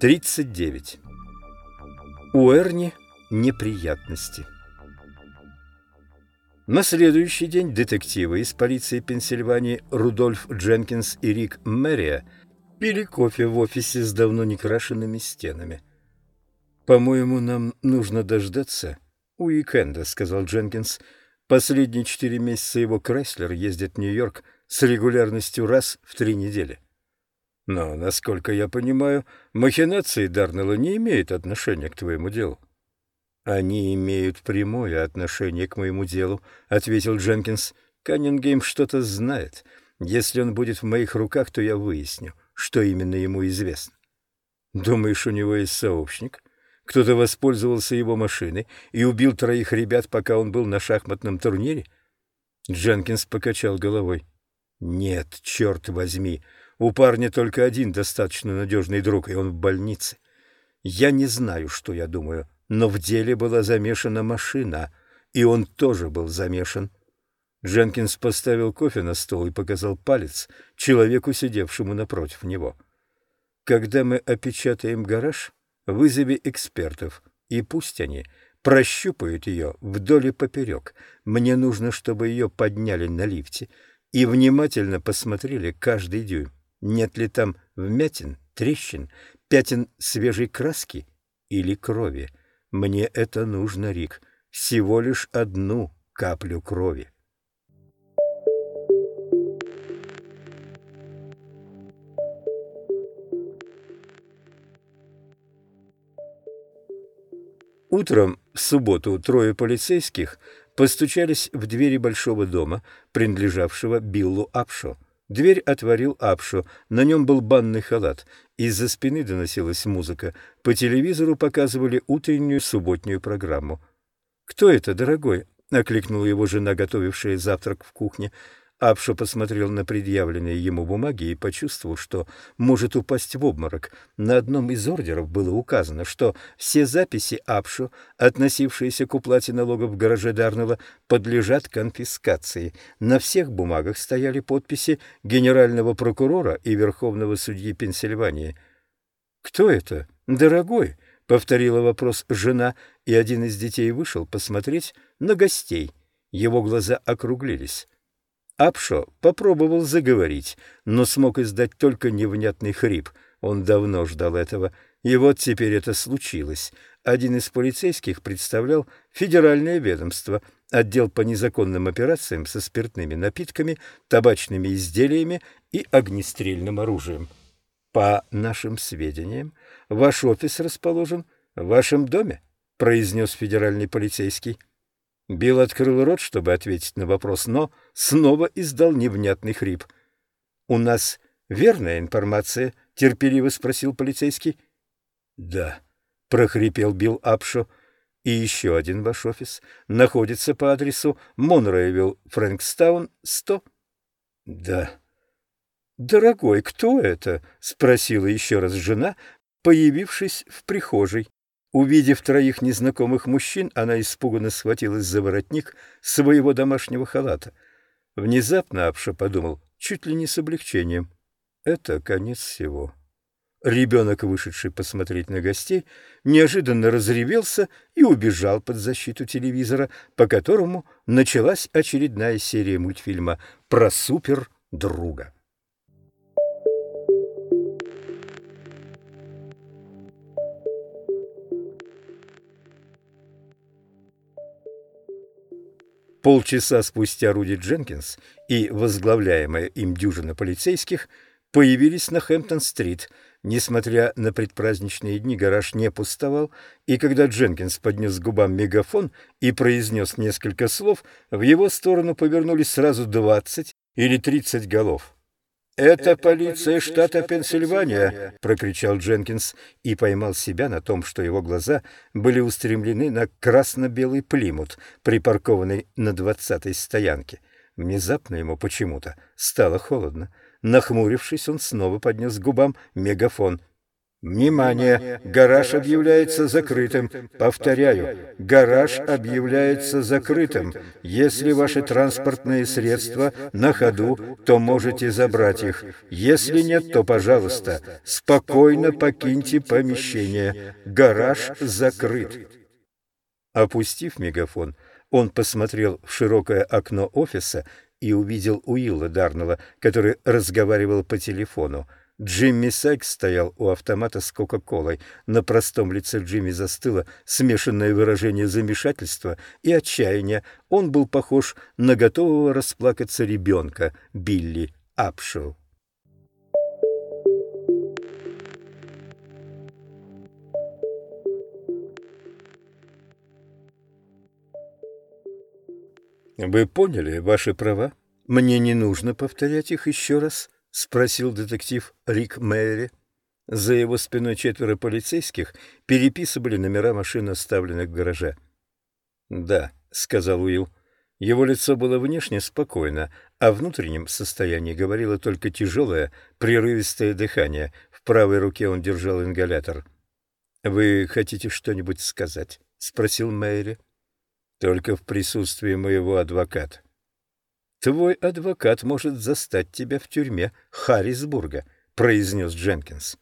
Тридцать девять. У Эрни неприятности. На следующий день детективы из полиции Пенсильвании Рудольф Дженкинс и Рик Мэрия пили кофе в офисе с давно не крашенными стенами. «По-моему, нам нужно дождаться уикенда», — сказал Дженкинс. «Последние четыре месяца его Крайслер ездит в Нью-Йорк с регулярностью раз в три недели». «Но, насколько я понимаю, махинации Дарнелла не имеют отношения к твоему делу». «Они имеют прямое отношение к моему делу», — ответил Дженкинс. «Каннингейм что-то знает. Если он будет в моих руках, то я выясню, что именно ему известно». «Думаешь, у него есть сообщник? Кто-то воспользовался его машиной и убил троих ребят, пока он был на шахматном турнире?» Дженкинс покачал головой. «Нет, черт возьми, у парня только один достаточно надежный друг, и он в больнице. Я не знаю, что я думаю» но в деле была замешана машина, и он тоже был замешан. Дженкинс поставил кофе на стол и показал палец человеку, сидевшему напротив него. «Когда мы опечатаем гараж, вызови экспертов, и пусть они прощупают ее вдоль и поперек. Мне нужно, чтобы ее подняли на лифте и внимательно посмотрели каждый дюйм. Нет ли там вмятин, трещин, пятен свежей краски или крови?» Мне это нужно, Рик, всего лишь одну каплю крови. Утром в субботу трое полицейских постучались в двери большого дома, принадлежавшего Биллу Апшо. Дверь отворил Апшо, на нем был банный халат. Из-за спины доносилась музыка. По телевизору показывали утреннюю субботнюю программу. «Кто это, дорогой?» — окликнула его жена, готовившая завтрак в кухне. Апша посмотрел на предъявленные ему бумаги и почувствовал, что может упасть в обморок. На одном из ордеров было указано, что все записи Апшу, относившиеся к уплате налогов в гараже Дарнелла, подлежат конфискации. На всех бумагах стояли подписи генерального прокурора и верховного судьи Пенсильвании. «Кто это, дорогой?» — повторила вопрос жена, и один из детей вышел посмотреть на гостей. Его глаза округлились. Апшо попробовал заговорить, но смог издать только невнятный хрип. Он давно ждал этого. И вот теперь это случилось. Один из полицейских представлял федеральное ведомство, отдел по незаконным операциям со спиртными напитками, табачными изделиями и огнестрельным оружием. «По нашим сведениям, ваш офис расположен в вашем доме», — произнес федеральный полицейский. Билл открыл рот, чтобы ответить на вопрос, но снова издал невнятный хрип. «У нас верная информация?» — терпеливо спросил полицейский. «Да», — прохрипел Билл Апшо. «И еще один ваш офис находится по адресу Монрейвилл, Фрэнкстаун, 100?» «Да». «Дорогой, кто это?» — спросила еще раз жена, появившись в прихожей. Увидев троих незнакомых мужчин, она испуганно схватилась за воротник своего домашнего халата. Внезапно Апша подумал, чуть ли не с облегчением. Это конец всего. Ребенок, вышедший посмотреть на гостей, неожиданно разревелся и убежал под защиту телевизора, по которому началась очередная серия мультфильма про супер-друга. Полчаса спустя Руди Дженкинс и возглавляемая им дюжина полицейских появились на Хэмптон-стрит. Несмотря на предпраздничные дни, гараж не пустовал, и когда Дженкинс поднес к губам мегафон и произнес несколько слов, в его сторону повернулись сразу двадцать или тридцать голов. «Это полиция штата Пенсильвания!» — прокричал Дженкинс и поймал себя на том, что его глаза были устремлены на красно-белый плимут, припаркованный на двадцатой стоянке. Внезапно ему почему-то стало холодно. Нахмурившись, он снова поднес к губам мегафон. «Внимание! Гараж объявляется закрытым. Повторяю, гараж объявляется закрытым. Если ваши транспортные средства на ходу, то можете забрать их. Если нет, то, пожалуйста, спокойно покиньте помещение. Гараж закрыт». Опустив мегафон, он посмотрел в широкое окно офиса и увидел Уилла Дарнелла, который разговаривал по телефону. Джимми Сайкс стоял у автомата с Кока-Колой. На простом лице Джимми застыло смешанное выражение замешательства и отчаяния. Он был похож на готового расплакаться ребенка Билли Апшоу. «Вы поняли ваши права? Мне не нужно повторять их еще раз?» — спросил детектив Рик Мэри. За его спиной четверо полицейских переписывали номера машин, оставленных в гараже. «Да», — сказал Уилл. Его лицо было внешне спокойно, а внутреннем состоянии говорило только тяжелое, прерывистое дыхание. В правой руке он держал ингалятор. «Вы хотите что-нибудь сказать?» — спросил Мэри. Только в присутствии моего адвоката. «Твой адвокат может застать тебя в тюрьме Харрисбурга», — произнес Дженкинс.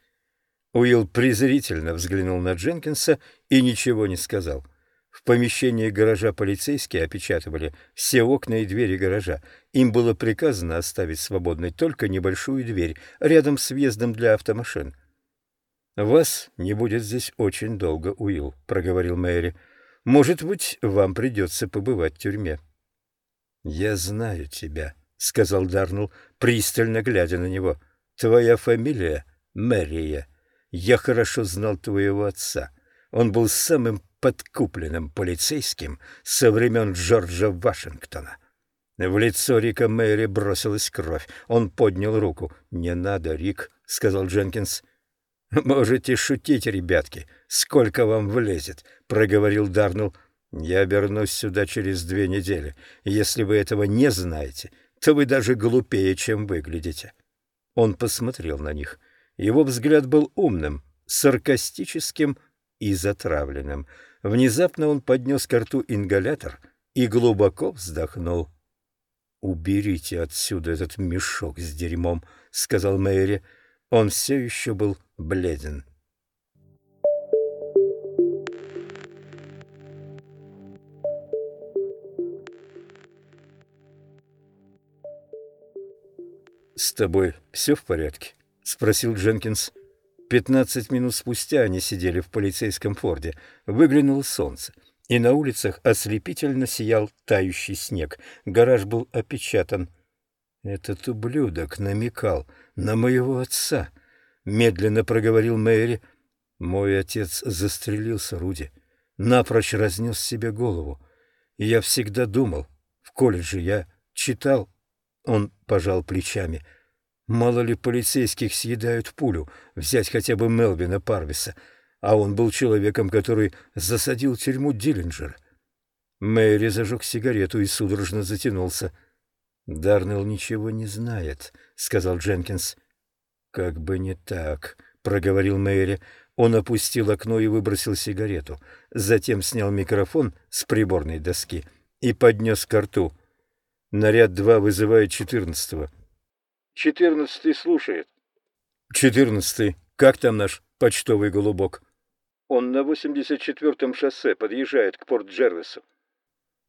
Уилл презрительно взглянул на Дженкинса и ничего не сказал. В помещении гаража полицейские опечатывали все окна и двери гаража. Им было приказано оставить свободной только небольшую дверь рядом с въездом для автомашин. «Вас не будет здесь очень долго, Уилл», — проговорил Мэри. Может быть, вам придется побывать в тюрьме. — Я знаю тебя, — сказал Дарнелл, пристально глядя на него. — Твоя фамилия — Мэрия. Я хорошо знал твоего отца. Он был самым подкупленным полицейским со времен Джорджа Вашингтона. В лицо Рика Мэри бросилась кровь. Он поднял руку. «Не надо, Рик», — сказал Дженкинс. «Можете шутить, ребятки, сколько вам влезет», — проговорил Дарнелл. «Я вернусь сюда через две недели. Если вы этого не знаете, то вы даже глупее, чем выглядите». Он посмотрел на них. Его взгляд был умным, саркастическим и затравленным. Внезапно он поднес к рту ингалятор и глубоко вздохнул. «Уберите отсюда этот мешок с дерьмом», — сказал Мэри. Он все еще был бледен. «С тобой все в порядке?» — спросил Дженкинс. Пятнадцать минут спустя они сидели в полицейском форде. Выглянуло солнце, и на улицах ослепительно сиял тающий снег. Гараж был опечатан. Этот ублюдок намекал на моего отца —— медленно проговорил Мэри. «Мой отец застрелился, Руди. Напрочь разнес себе голову. Я всегда думал, в колледже я читал...» Он пожал плечами. «Мало ли полицейских съедают пулю, взять хотя бы Мелвина Парвиса, а он был человеком, который засадил тюрьму Диллинджера». Мэри зажег сигарету и судорожно затянулся. «Дарнелл ничего не знает», — сказал Дженкинс. «Как бы не так», — проговорил Мэри. Он опустил окно и выбросил сигарету. Затем снял микрофон с приборной доски и поднес к рту. Наряд два вызывает четырнадцатого. «Четырнадцатый слушает». «Четырнадцатый. Как там наш почтовый голубок?» «Он на 84-м шоссе подъезжает к Порт-Джервису».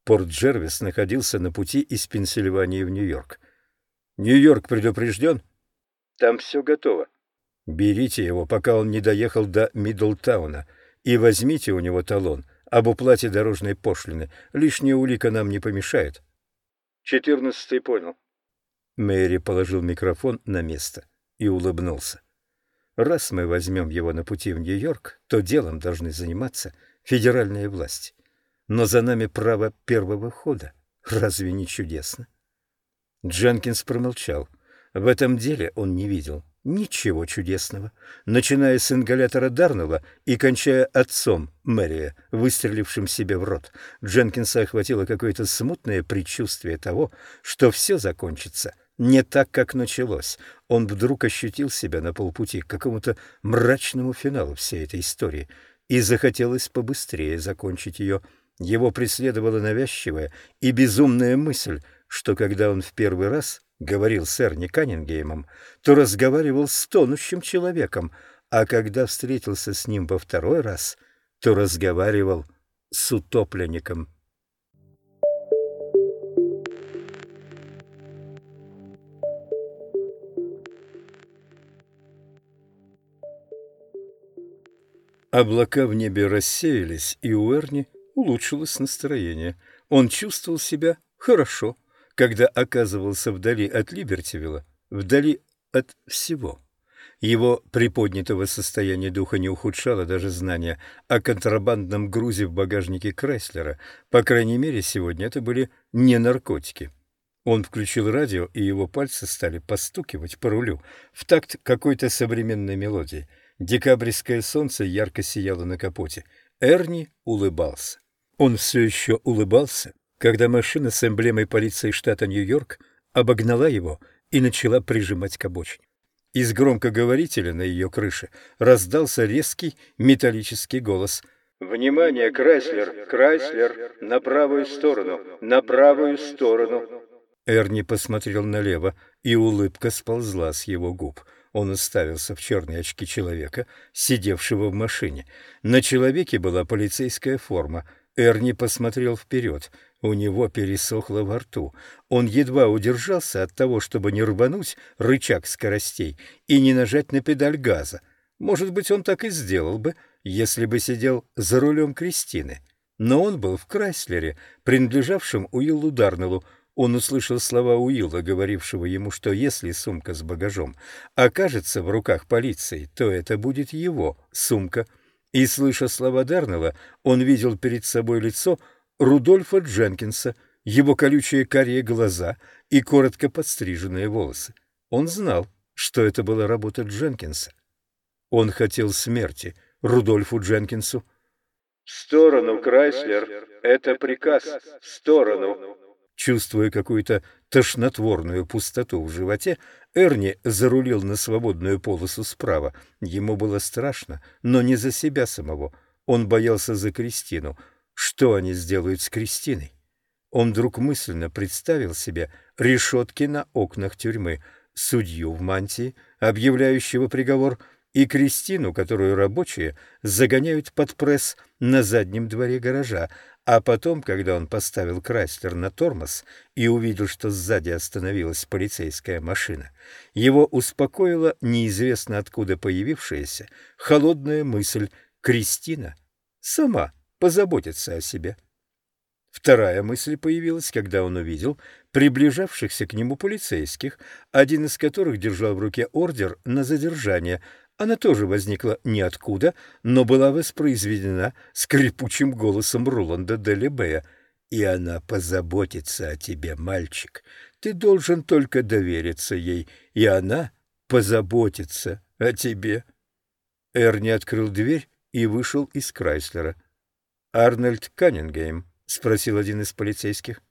Порт-Джервис находился на пути из Пенсильвании в Нью-Йорк. «Нью-Йорк предупрежден?» Там все готово. Берите его, пока он не доехал до Мидлтауна, и возьмите у него талон об уплате дорожной пошлины. Лишняя улика нам не помешает. Четырнадцатый понял. Мэри положил микрофон на место и улыбнулся. Раз мы возьмем его на пути в Нью-Йорк, то делом должны заниматься федеральные власти. Но за нами право первого хода. Разве не чудесно? Дженкинс промолчал. В этом деле он не видел ничего чудесного, начиная с ингалятора Дарнелла и кончая отцом Мэрия, выстрелившим себе в рот. Дженкинса охватило какое-то смутное предчувствие того, что все закончится не так, как началось. Он вдруг ощутил себя на полпути к какому-то мрачному финалу всей этой истории, и захотелось побыстрее закончить ее. Его преследовала навязчивая и безумная мысль, что когда он в первый раз говорил с Эрни Каннингеймом, то разговаривал с тонущим человеком, а когда встретился с ним во второй раз, то разговаривал с утопленником. Облака в небе рассеялись, и у Эрни улучшилось настроение. Он чувствовал себя хорошо, когда оказывался вдали от Либертивилла, вдали от всего. Его приподнятого состояния духа не ухудшало даже знание о контрабандном грузе в багажнике Крайслера. По крайней мере, сегодня это были не наркотики. Он включил радио, и его пальцы стали постукивать по рулю в такт какой-то современной мелодии — Декабрьское солнце ярко сияло на капоте. Эрни улыбался. Он все еще улыбался, когда машина с эмблемой полиции штата Нью-Йорк обогнала его и начала прижимать к обочине. Из громкоговорителя на ее крыше раздался резкий металлический голос. «Внимание, Крайслер! Крайслер! На правую сторону! На правую сторону!» Эрни посмотрел налево, и улыбка сползла с его губ. Он уставился в черные очки человека, сидевшего в машине. На человеке была полицейская форма. Эрни посмотрел вперед. У него пересохло во рту. Он едва удержался от того, чтобы не рвануть рычаг скоростей и не нажать на педаль газа. Может быть, он так и сделал бы, если бы сидел за рулем Кристины. Но он был в Крайслере, принадлежавшем Уиллу Дарнеллу, он услышал слова Уилла, говорившего ему, что если сумка с багажом окажется в руках полиции, то это будет его сумка. И, слыша слова Дарнелла, он видел перед собой лицо Рудольфа Дженкинса, его колючие карие глаза и коротко подстриженные волосы. Он знал, что это была работа Дженкинса. Он хотел смерти Рудольфу Дженкинсу. «В сторону, Крайслер! Это приказ! В сторону!» Чувствуя какую-то тошнотворную пустоту в животе, Эрни зарулил на свободную полосу справа. Ему было страшно, но не за себя самого. Он боялся за Кристину. Что они сделают с Кристиной? Он вдруг мысленно представил себе решетки на окнах тюрьмы, судью в мантии, объявляющего приговор, и Кристину, которую рабочие загоняют под пресс на заднем дворе гаража, а потом, когда он поставил Крайслер на тормоз и увидел, что сзади остановилась полицейская машина, его успокоила неизвестно откуда появившаяся холодная мысль «Кристина сама позаботится о себе». Вторая мысль появилась, когда он увидел приближавшихся к нему полицейских, один из которых держал в руке ордер на задержание – она тоже возникла ниоткуда, но была воспроизведена скрипучим голосом Роланда Делебея. «И она позаботится о тебе, мальчик. Ты должен только довериться ей, и она позаботится о тебе». Эрни открыл дверь и вышел из Крайслера. «Арнольд Каннингейм?» — спросил один из полицейских.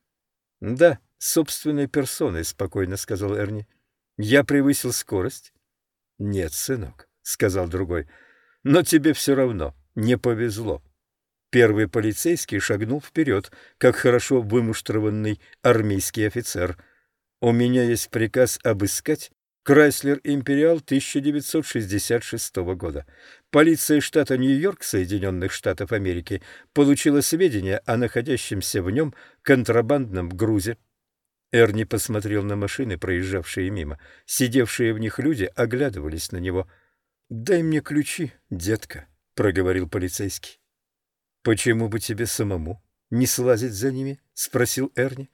«Да, собственной персоной», — спокойно сказал Эрни. «Я превысил скорость?» «Нет, сынок, — сказал другой. — Но тебе все равно не повезло. Первый полицейский шагнул вперед, как хорошо вымуштрованный армейский офицер. «У меня есть приказ обыскать Крайслер Империал 1966 года. Полиция штата Нью-Йорк Соединенных Штатов Америки получила сведения о находящемся в нем контрабандном грузе. Эрни посмотрел на машины, проезжавшие мимо. Сидевшие в них люди оглядывались на него — «Дай мне ключи, детка», — проговорил полицейский. «Почему бы тебе самому не слазить за ними?» — спросил Эрни.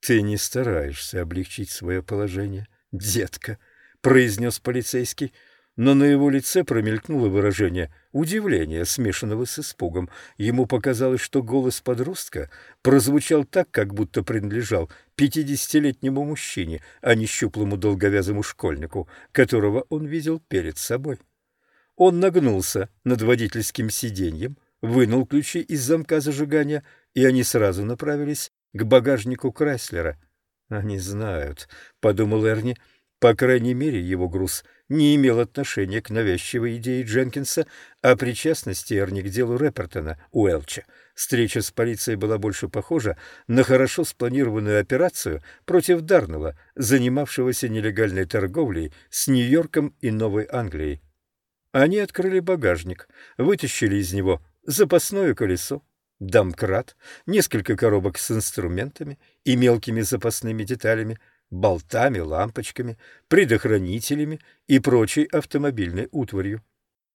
«Ты не стараешься облегчить свое положение, детка», — произнес полицейский но на его лице промелькнуло выражение удивления, смешанного с испугом. Ему показалось, что голос подростка прозвучал так, как будто принадлежал пятидесятилетнему мужчине, а не щуплому долговязому школьнику, которого он видел перед собой. Он нагнулся над водительским сиденьем, вынул ключи из замка зажигания, и они сразу направились к багажнику Крайслера. «Они знают», — подумал Эрни. По крайней мере, его груз не имел отношения к навязчивой идее Дженкинса о причастности Эрни к делу Репертона Уэлча. Встреча с полицией была больше похожа на хорошо спланированную операцию против Дарнелла, занимавшегося нелегальной торговлей с Нью-Йорком и Новой Англией. Они открыли багажник, вытащили из него запасное колесо, домкрат, несколько коробок с инструментами и мелкими запасными деталями, болтами, лампочками, предохранителями и прочей автомобильной утварью.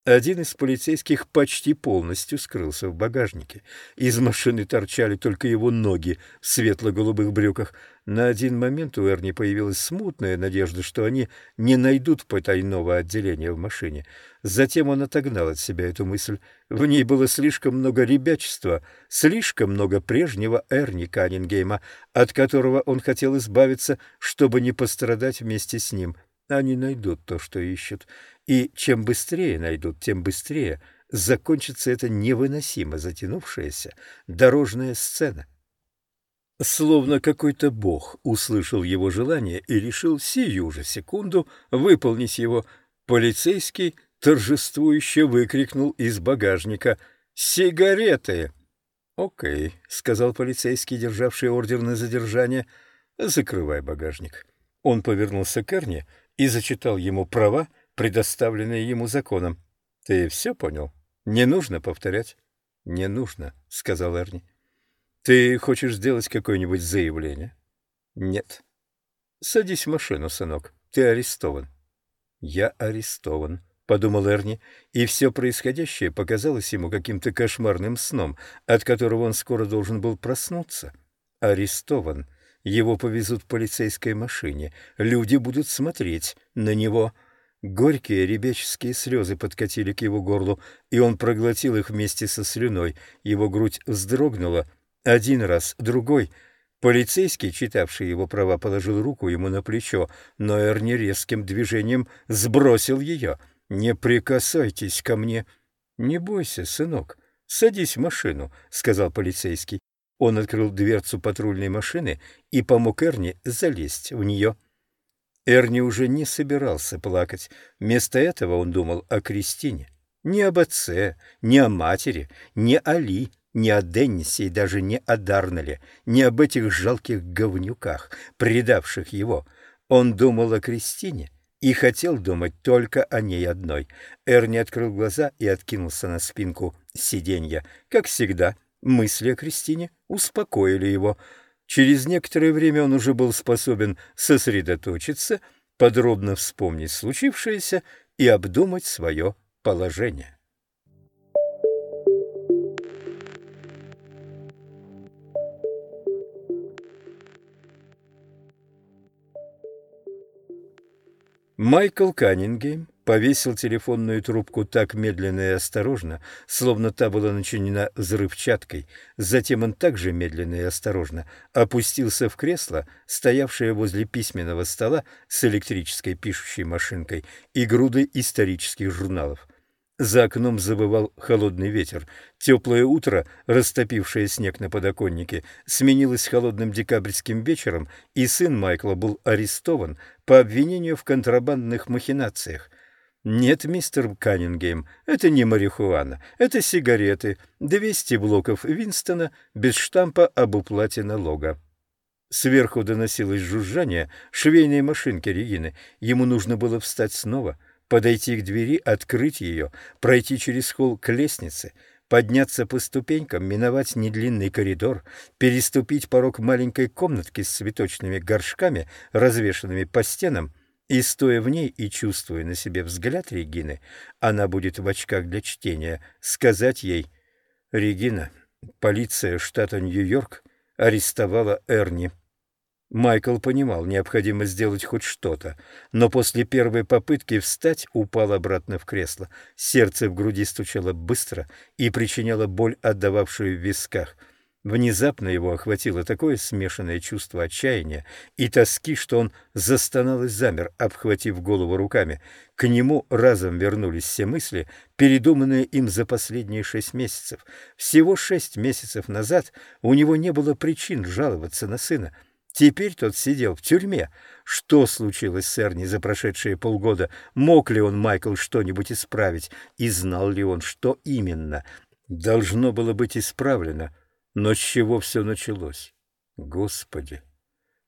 Один из полицейских почти полностью скрылся в багажнике. Из машины торчали только его ноги в светло-голубых брюках. На один момент у Эрни появилась смутная надежда, что они не найдут потайного отделения в машине. Затем он отогнал от себя эту мысль. В ней было слишком много ребячества, слишком много прежнего Эрни Каннингейма, от которого он хотел избавиться, чтобы не пострадать вместе с ним. Они найдут то, что ищут. И чем быстрее найдут, тем быстрее закончится эта невыносимо затянувшаяся дорожная сцена. Словно какой-то бог услышал его желание и решил сию же секунду выполнить его. Полицейский торжествующе выкрикнул из багажника «Сигареты!» «Окей», — сказал полицейский, державший ордер на задержание, — «закрывай багажник». Он повернулся к Эрне и зачитал ему права, предоставленные ему законом. Ты все понял? Не нужно повторять. Не нужно, сказал Эрни. Ты хочешь сделать какое-нибудь заявление? Нет. Садись в машину, сынок. Ты арестован. Я арестован, подумал Эрни, и все происходящее показалось ему каким-то кошмарным сном, от которого он скоро должен был проснуться. Арестован. Его повезут в полицейской машине. Люди будут смотреть на него. Горькие ребяческие слезы подкатили к его горлу, и он проглотил их вместе со слюной. Его грудь вздрогнула. Один раз, другой. Полицейский, читавший его права, положил руку ему на плечо, но Эрни резким движением сбросил ее. «Не прикасайтесь ко мне!» «Не бойся, сынок, садись в машину», — сказал полицейский. Он открыл дверцу патрульной машины и помог Эрни залезть в нее. Эрни уже не собирался плакать. Вместо этого он думал о Кристине. Не об отце, не о матери, не о Ли, не о Деннисе и даже не о Дарнеле, не об этих жалких говнюках, предавших его. Он думал о Кристине и хотел думать только о ней одной. Эрни открыл глаза и откинулся на спинку сиденья. Как всегда, мысли о Кристине успокоили его — Через некоторое время он уже был способен сосредоточиться, подробно вспомнить случившееся и обдумать свое положение. Майкл Каннингем повесил телефонную трубку так медленно и осторожно, словно та была начинена взрывчаткой. Затем он также медленно и осторожно опустился в кресло, стоявшее возле письменного стола с электрической пишущей машинкой и грудой исторических журналов. За окном забывал холодный ветер. Теплое утро, растопившее снег на подоконнике, сменилось холодным декабрьским вечером, и сын Майкла был арестован по обвинению в контрабандных махинациях. «Нет, мистер Каннингем, это не марихуана, это сигареты, 200 блоков Винстона без штампа об уплате налога». Сверху доносилось жужжание швейной машинки Регины. Ему нужно было встать снова — подойти к двери, открыть ее, пройти через холл к лестнице, подняться по ступенькам, миновать недлинный коридор, переступить порог маленькой комнатки с цветочными горшками, развешанными по стенам, и, стоя в ней и чувствуя на себе взгляд Регины, она будет в очках для чтения, сказать ей «Регина, полиция штата Нью-Йорк арестовала Эрни». Майкл понимал необходимость сделать хоть что-то, но после первой попытки встать упал обратно в кресло. Сердце в груди стучало быстро и причиняло боль, отдававшую в висках. Внезапно его охватило такое смешанное чувство отчаяния и тоски, что он застонал и замер, обхватив голову руками. К нему разом вернулись все мысли, передуманные им за последние шесть месяцев. Всего шесть месяцев назад у него не было причин жаловаться на сына — Теперь тот сидел в тюрьме. Что случилось с Эрни за прошедшие полгода? Мог ли он, Майкл, что-нибудь исправить? И знал ли он, что именно? Должно было быть исправлено. Но с чего все началось? Господи!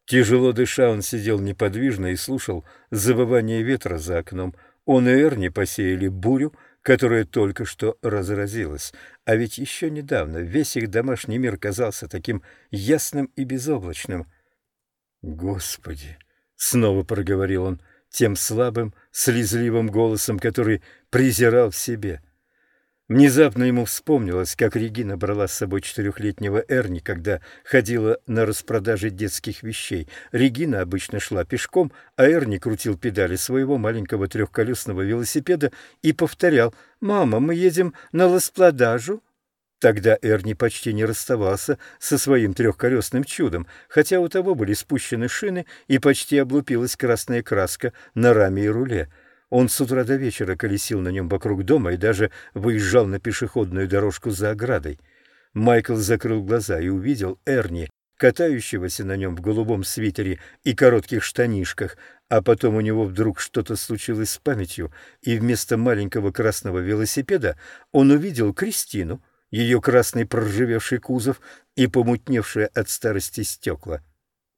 Тяжело дыша, он сидел неподвижно и слушал завывание ветра за окном. Он и Эрни посеяли бурю, которая только что разразилась. А ведь еще недавно весь их домашний мир казался таким ясным и безоблачным. «Господи!» — снова проговорил он тем слабым, слезливым голосом, который презирал в себе — Внезапно ему вспомнилось, как Регина брала с собой четырехлетнего Эрни, когда ходила на распродаже детских вещей. Регина обычно шла пешком, а Эрни крутил педали своего маленького трехколесного велосипеда и повторял «Мама, мы едем на распродажу». Тогда Эрни почти не расставался со своим трехколесным чудом, хотя у того были спущены шины и почти облупилась красная краска на раме и руле. Он с утра до вечера колесил на нем вокруг дома и даже выезжал на пешеходную дорожку за оградой. Майкл закрыл глаза и увидел Эрни, катающегося на нем в голубом свитере и коротких штанишках, а потом у него вдруг что-то случилось с памятью, и вместо маленького красного велосипеда он увидел Кристину, ее красный проржавевший кузов и помутневшие от старости стекла.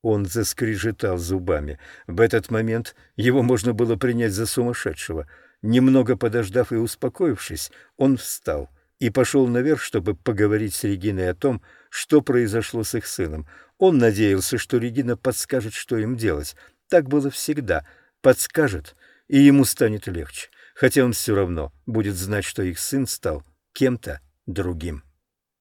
Он заскрежетал зубами. В этот момент его можно было принять за сумасшедшего. Немного подождав и успокоившись, он встал и пошел наверх, чтобы поговорить с Региной о том, что произошло с их сыном. Он надеялся, что Регина подскажет, что им делать. Так было всегда. Подскажет, и ему станет легче, хотя он все равно будет знать, что их сын стал кем-то другим.